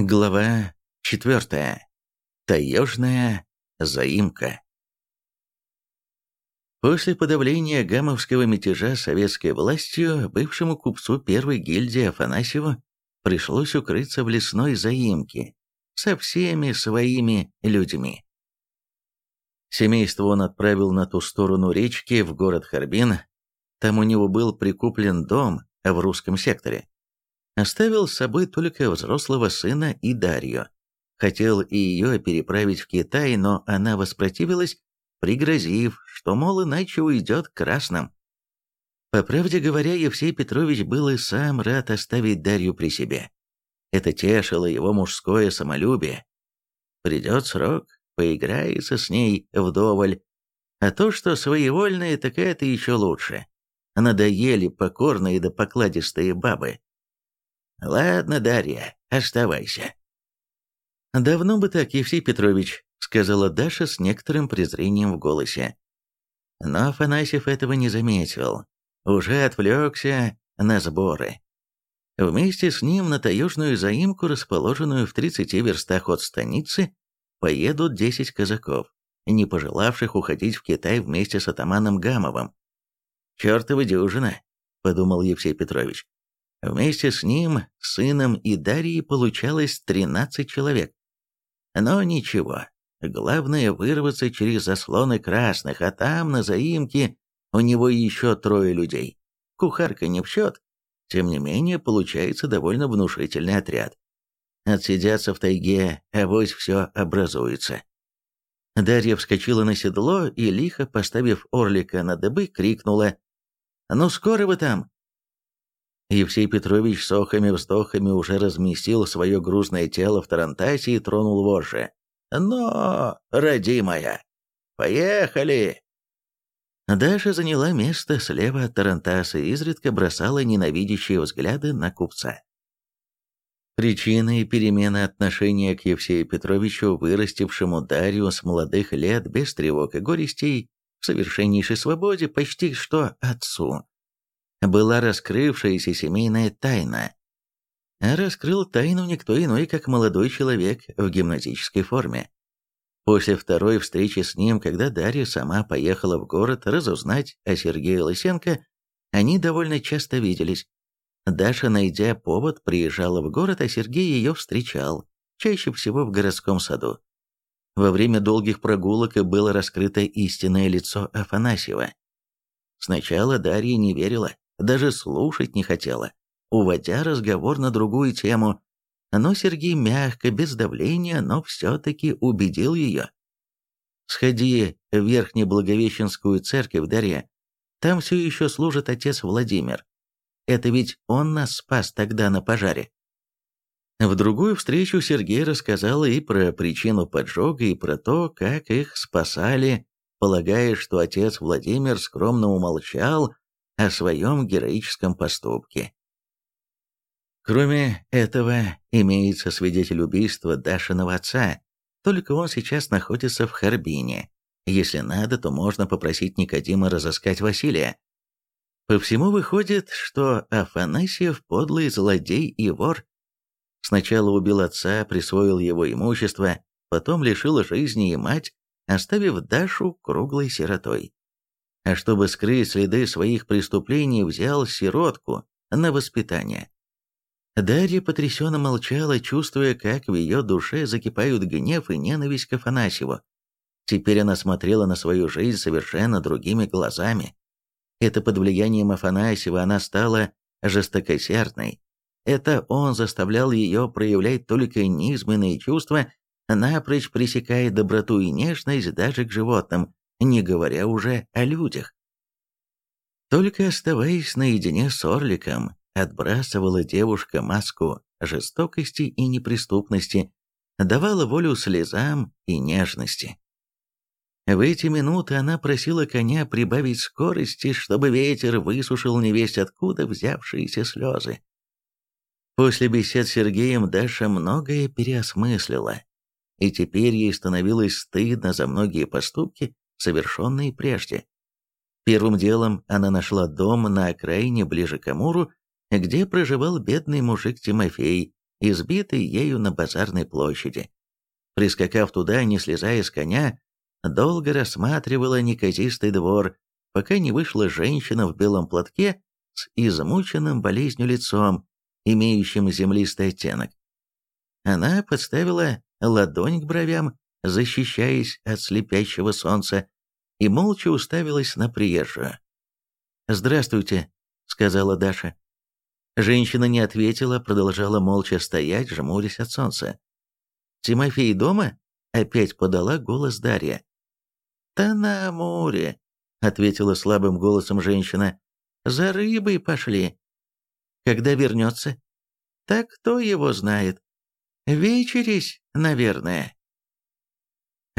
Глава 4. Таежная заимка. После подавления гамовского мятежа советской властью бывшему купцу первой гильдии Афанасьеву пришлось укрыться в лесной заимке со всеми своими людьми. Семейство он отправил на ту сторону речки в город Харбин. Там у него был прикуплен дом в русском секторе. Оставил с собой только взрослого сына и Дарью. Хотел и ее переправить в Китай, но она воспротивилась, пригрозив, что, мол, иначе уйдет к красным. По правде говоря, Евсей Петрович был и сам рад оставить Дарью при себе. Это тешило его мужское самолюбие. Придет срок, поиграется с ней вдоволь. А то, что своевольные, так это еще лучше. Надоели покорные да покладистые бабы. «Ладно, Дарья, оставайся». «Давно бы так, Евсей Петрович», — сказала Даша с некоторым презрением в голосе. Но Афанасьев этого не заметил. Уже отвлекся на сборы. Вместе с ним на таежную заимку, расположенную в 30 верстах от станицы, поедут 10 казаков, не пожелавших уходить в Китай вместе с атаманом Гамовым. «Чертова дюжина», — подумал Евсей Петрович. Вместе с ним, сыном и Дарьей получалось 13 человек. Но ничего, главное вырваться через заслоны красных, а там, на заимке, у него еще трое людей. Кухарка не в счет. Тем не менее, получается довольно внушительный отряд. Отсидятся в тайге, а авось все образуется. Дарья вскочила на седло и, лихо поставив орлика на дыбы, крикнула «Ну скоро вы там!» Евсей Петрович с охами-вздохами уже разместил свое грузное тело в Тарантасе и тронул вожжи. «Но, родимая, поехали!» Даша заняла место слева от Тарантаса и изредка бросала ненавидящие взгляды на купца. Причиной перемены отношения к Евсею Петровичу, вырастившему Дарью с молодых лет без тревог и горестей, в совершеннейшей свободе почти что отцу, была раскрывшаяся семейная тайна. А раскрыл тайну никто иной, как молодой человек в гимназической форме. После второй встречи с ним, когда Дарья сама поехала в город разузнать о Сергее Лысенко, они довольно часто виделись. Даша, найдя повод, приезжала в город, а Сергей ее встречал, чаще всего в городском саду. Во время долгих прогулок было раскрыто истинное лицо Афанасьева. Сначала Дарья не верила, даже слушать не хотела, уводя разговор на другую тему, но Сергей мягко, без давления, но все-таки убедил ее. «Сходи в Верхнеблаговещенскую церковь, Дарья. Там все еще служит отец Владимир. Это ведь он нас спас тогда на пожаре». В другую встречу Сергей рассказал и про причину поджога, и про то, как их спасали, полагая, что отец Владимир скромно умолчал о своем героическом поступке. Кроме этого, имеется свидетель убийства Дашиного отца, только он сейчас находится в Харбине. Если надо, то можно попросить Никодима разыскать Василия. По всему выходит, что Афанасьев подлый злодей и вор. Сначала убил отца, присвоил его имущество, потом лишил жизни и мать, оставив Дашу круглой сиротой а чтобы скрыть следы своих преступлений, взял сиротку на воспитание. Дарья потрясенно молчала, чувствуя, как в ее душе закипают гнев и ненависть к Афанасьеву. Теперь она смотрела на свою жизнь совершенно другими глазами. Это под влиянием Афанасьева она стала жестокосердной. Это он заставлял ее проявлять только низменные чувства, напрочь пресекая доброту и нежность даже к животным, не говоря уже о людях. Только оставаясь наедине с Орликом, отбрасывала девушка маску жестокости и неприступности, давала волю слезам и нежности. В эти минуты она просила коня прибавить скорости, чтобы ветер высушил невесть откуда взявшиеся слезы. После бесед с Сергеем Даша многое переосмыслила, и теперь ей становилось стыдно за многие поступки, совершенные прежде. Первым делом она нашла дом на окраине ближе к Амуру, где проживал бедный мужик Тимофей, избитый ею на базарной площади. Прискакав туда, не слезая с коня, долго рассматривала неказистый двор, пока не вышла женщина в белом платке с измученным болезнью лицом, имеющим землистый оттенок. Она подставила ладонь к бровям, защищаясь от слепящего солнца, и молча уставилась на приезжую. «Здравствуйте», — сказала Даша. Женщина не ответила, продолжала молча стоять, жмурясь от солнца. «Тимофей дома?» — опять подала голос Дарья. «Та на море», — ответила слабым голосом женщина. «За рыбой пошли». «Когда вернется?» «Так кто его знает?» «Вечерись, наверное».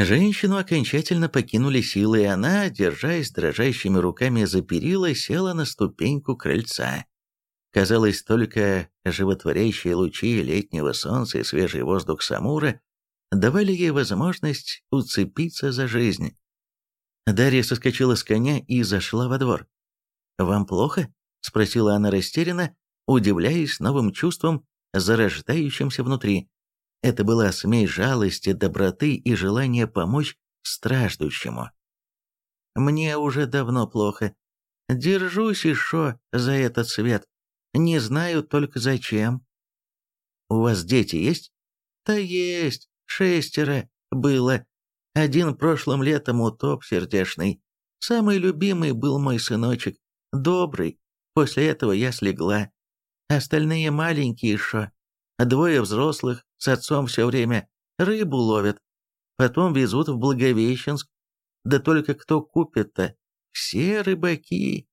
Женщину окончательно покинули силы, и она, держась дрожащими руками за перила, села на ступеньку крыльца. Казалось, только животворящие лучи летнего солнца и свежий воздух Самура давали ей возможность уцепиться за жизнь. Дарья соскочила с коня и зашла во двор. «Вам плохо?» — спросила она растерянно, удивляясь новым чувством, зарождающимся внутри. Это была смесь жалости, доброты и желания помочь страждущему. «Мне уже давно плохо. Держусь еще за этот свет. Не знаю только зачем». «У вас дети есть?» «Да есть. Шестеро было. Один прошлым летом утоп сердечный. Самый любимый был мой сыночек. Добрый. После этого я слегла. Остальные маленькие еще. Двое взрослых с отцом все время рыбу ловят. Потом везут в Благовещенск. Да только кто купит-то? Все рыбаки.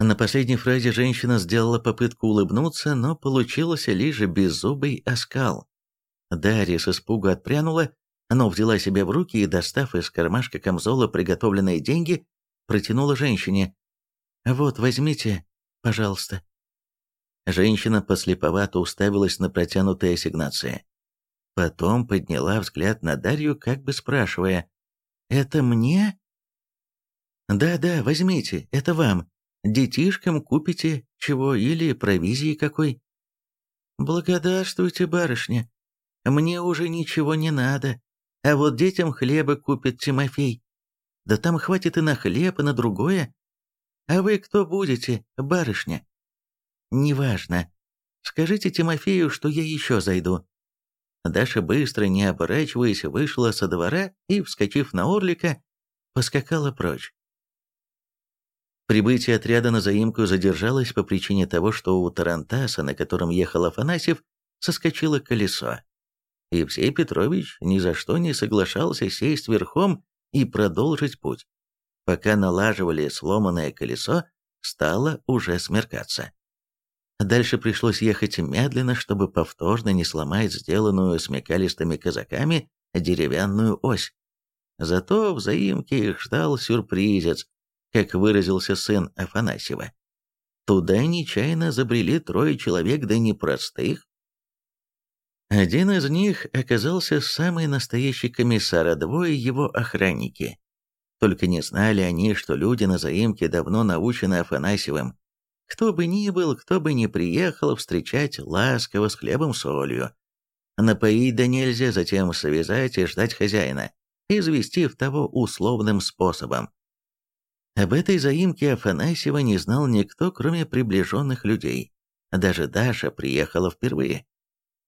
На последней фразе женщина сделала попытку улыбнуться, но получился лишь беззубый оскал. Дарья с испугу отпрянула, но взяла себя в руки и, достав из кармашка камзола приготовленные деньги, протянула женщине. «Вот, возьмите, пожалуйста». Женщина послеповато уставилась на протянутые ассигнации. Потом подняла взгляд на Дарью, как бы спрашивая, «Это мне?» «Да-да, возьмите, это вам. Детишкам купите чего или провизии какой». «Благодарствуйте, барышня. Мне уже ничего не надо. А вот детям хлеба купит Тимофей. Да там хватит и на хлеб, и на другое. А вы кто будете, барышня?» «Неважно. Скажите Тимофею, что я еще зайду». Даша быстро, не оборачиваясь, вышла со двора и, вскочив на орлика, поскакала прочь. Прибытие отряда на заимку задержалось по причине того, что у Тарантаса, на котором ехал Афанасьев, соскочило колесо. Евсей Петрович ни за что не соглашался сесть верхом и продолжить путь. Пока налаживали сломанное колесо, стало уже смеркаться. Дальше пришлось ехать медленно, чтобы повторно не сломать сделанную смекалистыми казаками деревянную ось. Зато в заимке их ждал сюрпризец, как выразился сын Афанасьева. Туда нечаянно забрели трое человек, да не простых. Один из них оказался самый настоящий комиссар, а двое его охранники. Только не знали они, что люди на заимке давно научены Афанасьевым, кто бы ни был, кто бы ни приехал, встречать ласково с хлебом-солью. Напоить да нельзя, затем связать и ждать хозяина, известив того условным способом. Об этой заимке Афанасьева не знал никто, кроме приближенных людей. Даже Даша приехала впервые.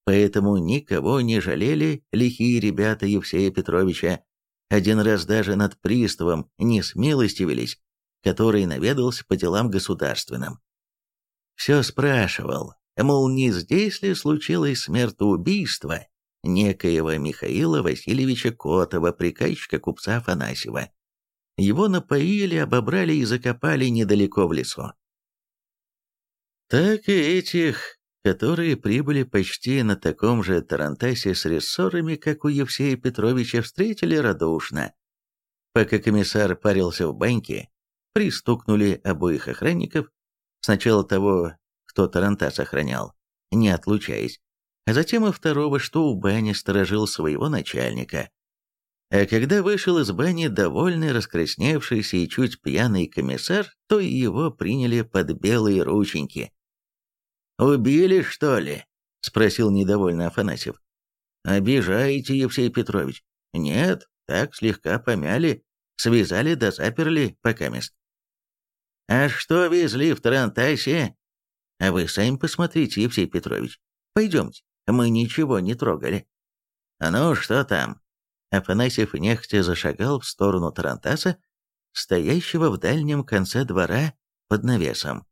Поэтому никого не жалели лихие ребята Евсея Петровича. Один раз даже над приставом не смилостивились, который наведался по делам государственным. Все спрашивал, мол, не здесь ли случилось смертоубийство некоего Михаила Васильевича Котова, приказчика купца Афанасьева. Его напоили, обобрали и закопали недалеко в лесу. Так и этих, которые прибыли почти на таком же тарантасе с рессорами, как у Евсея Петровича, встретили радушно. Пока комиссар парился в баньке, пристукнули обоих охранников, Сначала того, кто Тарантас охранял, не отлучаясь, а затем и второго, что у бани сторожил своего начальника. А когда вышел из бани довольный, раскрасневшийся и чуть пьяный комиссар, то его приняли под белые рученьки. «Убили, что ли?» — спросил недовольно Афанасьев. «Обижаете, Евсей Петрович?» «Нет, так слегка помяли, связали да заперли пока мест». «А что везли в Тарантасе?» «А вы сами посмотрите, Евсей Петрович. Пойдемте, мы ничего не трогали». «Ну, что там?» Афанасьев нехотя зашагал в сторону Тарантаса, стоящего в дальнем конце двора под навесом.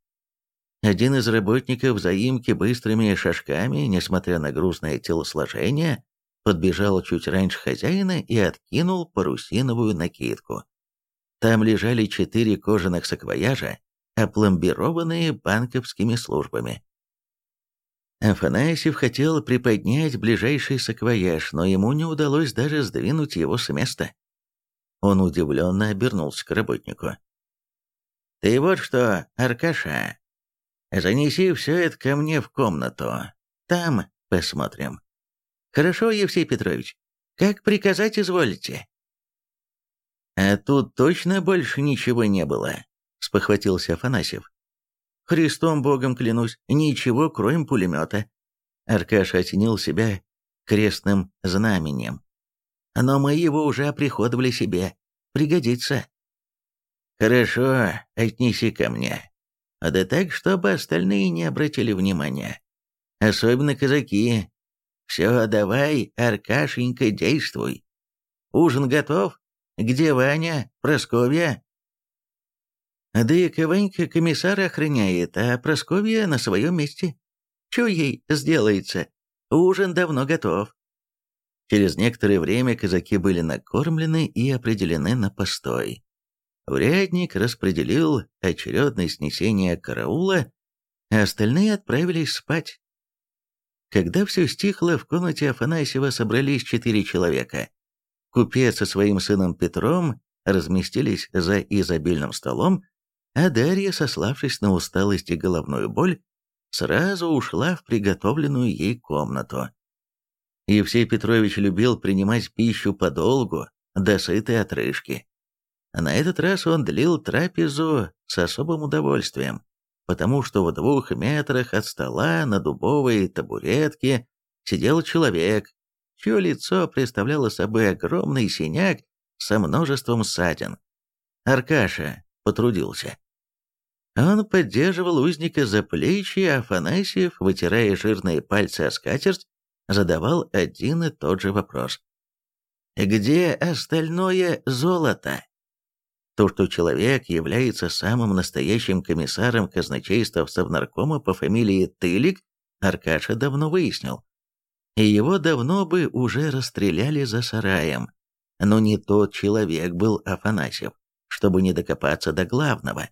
Один из работников заимки быстрыми шажками, несмотря на грустное телосложение, подбежал чуть раньше хозяина и откинул парусиновую накидку. Там лежали четыре кожаных саквояжа, опломбированные банковскими службами. Афанасьев хотел приподнять ближайший саквояж, но ему не удалось даже сдвинуть его с места. Он удивленно обернулся к работнику. «Ты вот что, Аркаша, занеси все это ко мне в комнату. Там посмотрим». «Хорошо, Евсей Петрович. Как приказать изволите?» «А тут точно больше ничего не было», — спохватился Афанасьев. «Христом Богом клянусь, ничего, кроме пулемета». Аркаша оценил себя крестным знаменем. «Но мы его уже оприходовали себе. Пригодится». «Хорошо, отнеси ко мне. Да так, чтобы остальные не обратили внимания. Особенно казаки. Все, давай, Аркашенька, действуй. Ужин готов? Где Ваня, Просковья?» Да и Ванька комиссар охраняет, а Просковья на своем месте. Че ей сделается? Ужин давно готов. Через некоторое время казаки были накормлены и определены на постой. Врядник распределил очередное снесение караула, а остальные отправились спать. Когда все стихло, в комнате Афанасьева собрались четыре человека. Купец со своим сыном Петром разместились за изобильным столом, а Дарья, сославшись на усталость и головную боль, сразу ушла в приготовленную ей комнату. Евсей Петрович любил принимать пищу подолгу, до сытой отрыжки. На этот раз он длил трапезу с особым удовольствием, потому что в двух метрах от стола на дубовой табуретке сидел человек, чье лицо представляло собой огромный синяк со множеством ссадин. Аркаша потрудился. Он поддерживал узника за плечи, а Афанасьев, вытирая жирные пальцы о скатерть, задавал один и тот же вопрос. «Где остальное золото?» То, что человек является самым настоящим комиссаром казначейства Совнаркома по фамилии Тылик, Аркаша давно выяснил. И его давно бы уже расстреляли за сараем. Но не тот человек был Афанасьев, чтобы не докопаться до главного.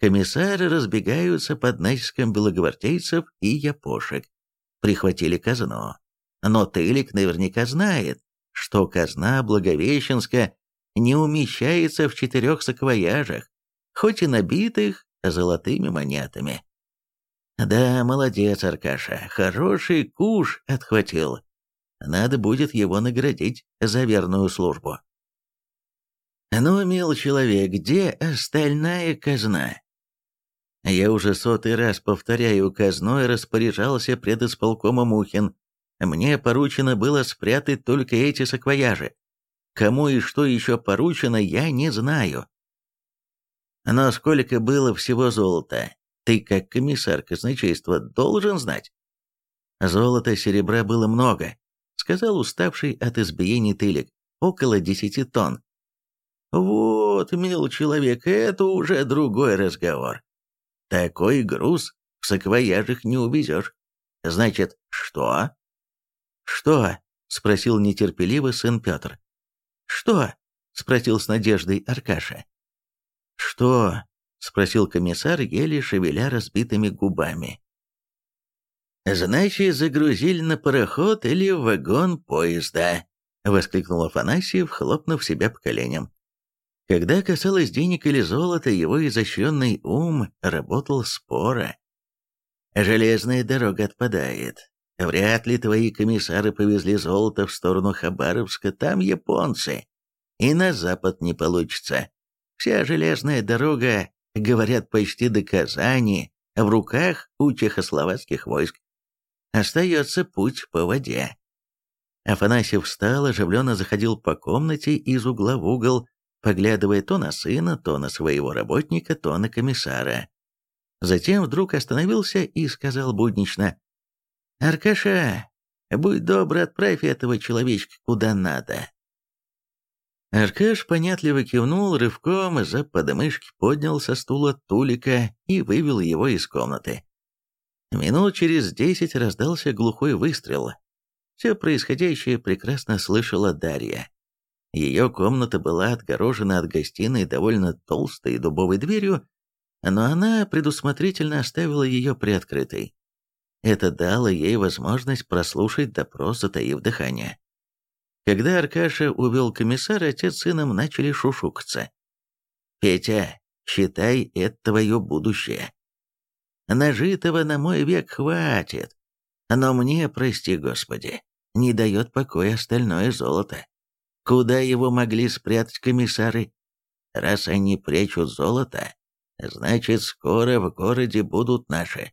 Комиссары разбегаются под натиском белогвардейцев и япошек. Прихватили казну. Но Тылик наверняка знает, что казна Благовещенска не умещается в четырех саквояжах, хоть и набитых золотыми монетами. Да, молодец, Аркаша, хороший куш отхватил. Надо будет его наградить за верную службу. Ну, мил человек, где остальная казна? Я уже сотый раз повторяю, казной распоряжался предисполкома Мухин. Мне поручено было спрятать только эти саквояжи. Кому и что еще поручено, я не знаю. Но сколько было всего золота, ты, как комиссар казначейства, должен знать. Золота, серебра было много, сказал уставший от избиений тылик, около десяти тонн. Вот, мил человек, это уже другой разговор. Такой груз в саквояжах не увезешь. Значит, что? Что? Спросил нетерпеливо сын Петр. Что? Спросил с надеждой Аркаша. Что? Спросил комиссар, еле шевеля разбитыми губами. «Значит, загрузили на пароход или в вагон поезда?» — воскликнул Афанасьев, хлопнув себя по коленям. Когда касалось денег или золота, его изощренный ум работал споро. Железная дорога отпадает. Вряд ли твои комиссары повезли золото в сторону Хабаровска, там японцы. И на запад не получится. Вся железная дорога, говорят, почти до Казани, в руках у чехословацких войск. Остается путь по воде. Афанасьев встал, оживленно заходил по комнате из угла в угол, поглядывая то на сына, то на своего работника, то на комиссара. Затем вдруг остановился и сказал буднично, «Аркаша, будь добр, отправь этого человечка куда надо». Аркаш понятливо кивнул, рывком за подмышки поднял со стула Тулика и вывел его из комнаты. Минут через десять раздался глухой выстрел. Все происходящее прекрасно слышала Дарья. Ее комната была отгорожена от гостиной довольно толстой дубовой дверью, но она предусмотрительно оставила ее приоткрытой. Это дало ей возможность прослушать допрос, затаив дыхание. Когда Аркаша увел комиссара, отец с сыном начали шушукаться. «Петя, считай, это твое будущее. Нажитого на мой век хватит. Но мне, прости господи, не дает покоя остальное золото. Куда его могли спрятать комиссары? Раз они прячут золото, значит, скоро в городе будут наши.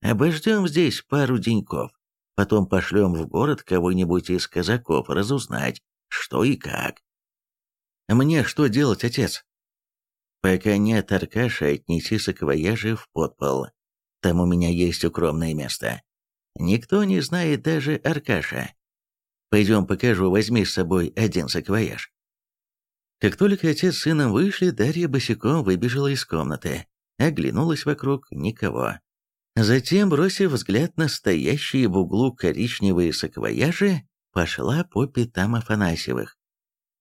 Обождем здесь пару деньков, потом пошлем в город кого-нибудь из казаков разузнать, что и как. Мне что делать, отец? Пока нет Аркаша, отнеси саквояжи в подпол. Там у меня есть укромное место. Никто не знает даже Аркаша. Пойдем покажу, возьми с собой один саквояж. Как только отец с сыном вышли, Дарья босиком выбежала из комнаты. Оглянулась вокруг, никого. Затем, бросив взгляд на стоящие в углу коричневые саквояжи, пошла по пятам Афанасьевых.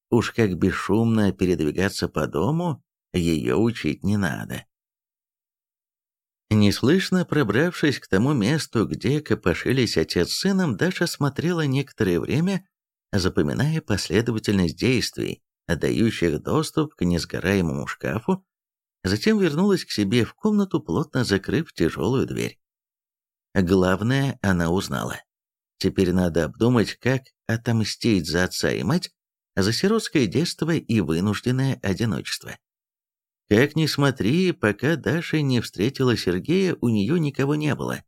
Уж как бесшумно передвигаться по дому, ее учить не надо. Неслышно пробравшись к тому месту, где копошились отец с сыном, Даша смотрела некоторое время, запоминая последовательность действий, отдающих доступ к несгораемому шкафу, затем вернулась к себе в комнату, плотно закрыв тяжелую дверь. Главное, она узнала. Теперь надо обдумать, как отомстить за отца и мать, за сиротское детство и вынужденное одиночество. Как ни смотри, пока Даша не встретила Сергея, у нее никого не было.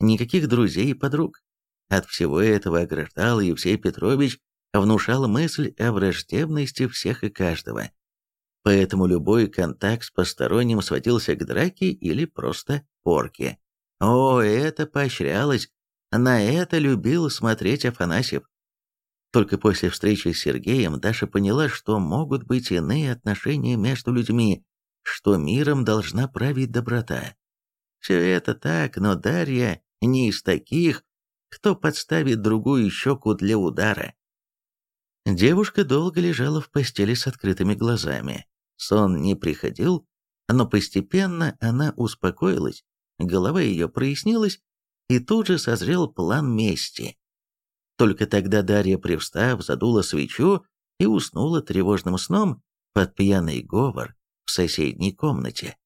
Никаких друзей и подруг. От всего этого ограждал Евсей Петрович, внушал мысль о враждебности всех и каждого. Поэтому любой контакт с посторонним сводился к драке или просто порке. О, это поощрялось, на это любил смотреть Афанасьев. Только после встречи с Сергеем Даша поняла, что могут быть иные отношения между людьми, что миром должна править доброта. Все это так, но Дарья не из таких, кто подставит другую щеку для удара. Девушка долго лежала в постели с открытыми глазами. Сон не приходил, но постепенно она успокоилась, голова ее прояснилась, и тут же созрел план мести. Только тогда Дарья, привстав, задула свечу и уснула тревожным сном под пьяный говор в соседней комнате.